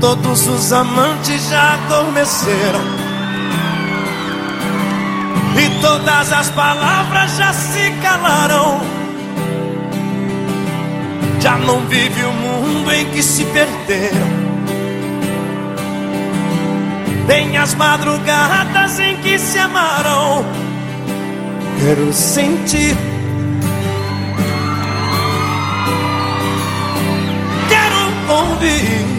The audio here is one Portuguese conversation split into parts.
Todos os amantes já adormeceram. E todas as palavras já se calaram. Já não vive o mundo em que se perderam. Tem as madrugadas em que se amaram. Quero sentir. Quero ouvir.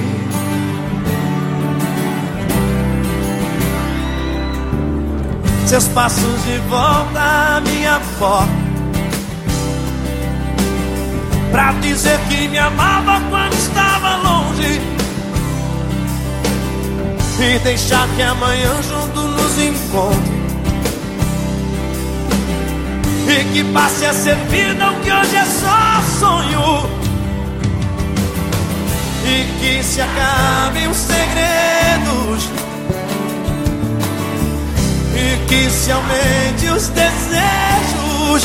Seus passos de volta à minha porta. Pra dizer que me amava quando estava longe. E deixar que amanhã junto nos encontre. E que passe a ser vida o que hoje é só sonho. E que se acabem os segredos que se aumente os desejos.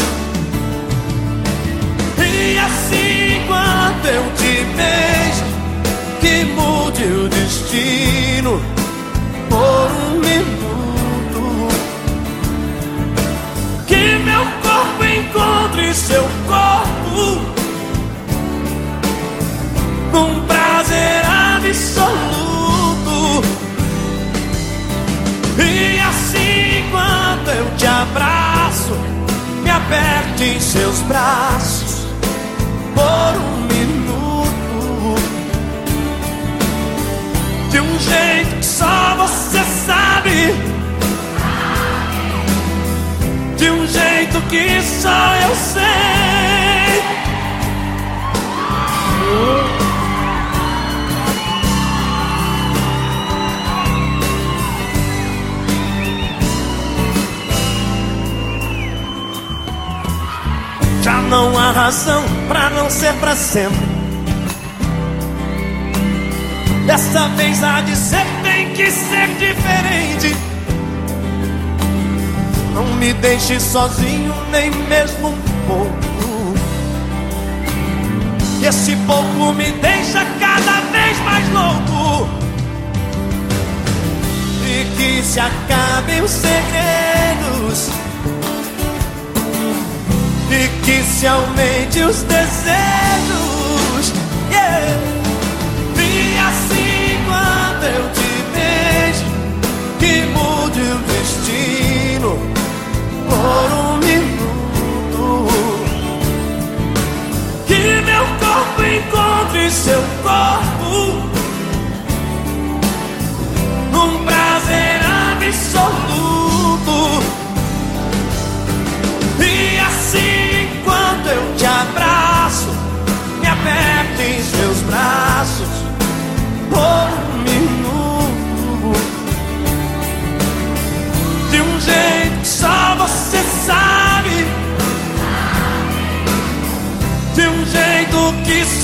E assim quando eu te beijo, que mude o destino por um minuto. Que meu corpo encontre seu me aperte em seus braços por um minuto. De um jeito que só você sabe. De um jeito que só eu sei. Já não há razão pra não ser pra sempre. Dessa vez há de ser, tem que ser diferente. Não me deixe sozinho, nem mesmo um pouco. Esse pouco me deixa cada vez mais louco. E que se acabem os segredos e aumente os desejos.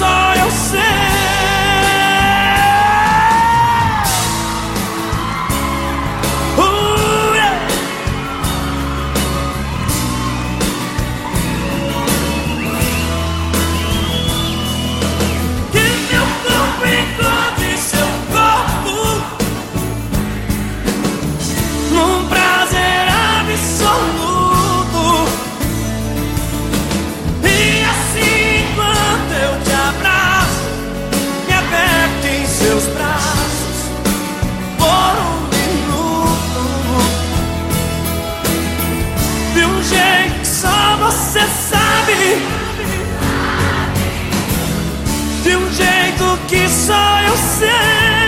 Que De um jeito que só eu sei